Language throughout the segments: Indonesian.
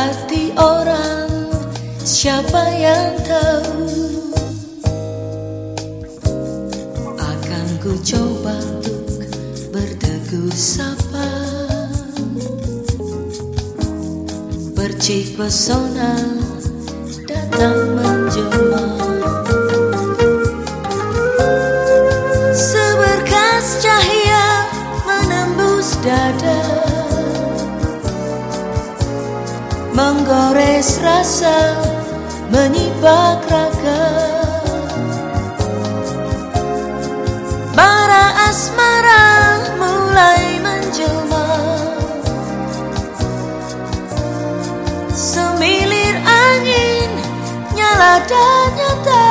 hati orang siapa yang tahu ku coba untuk bertegur sapa. Bercik pesona datang menjelma seberkas cahaya menembus dada. Menggores rasa menyibak raga dan nyata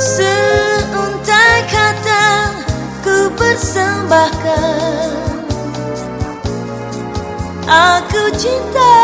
seuntai kata ku persembahkan. Aku cinta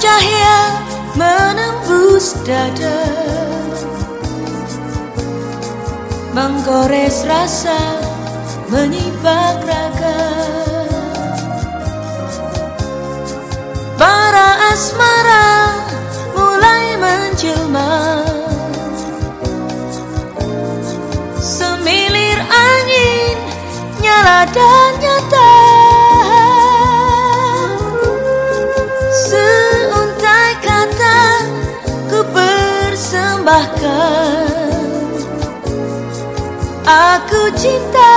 cahaya menembus dada. Menggores rasa menyibak raga. Bara asmara mulai menjelma. Semilir angin nyala dan nyata Aku cinta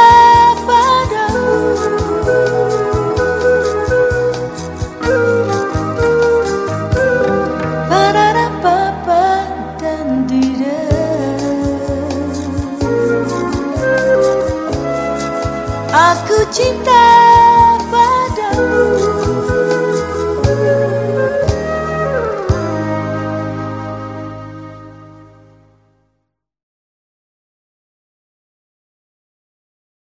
padamu. Pararapapa dan tidak Aku cinta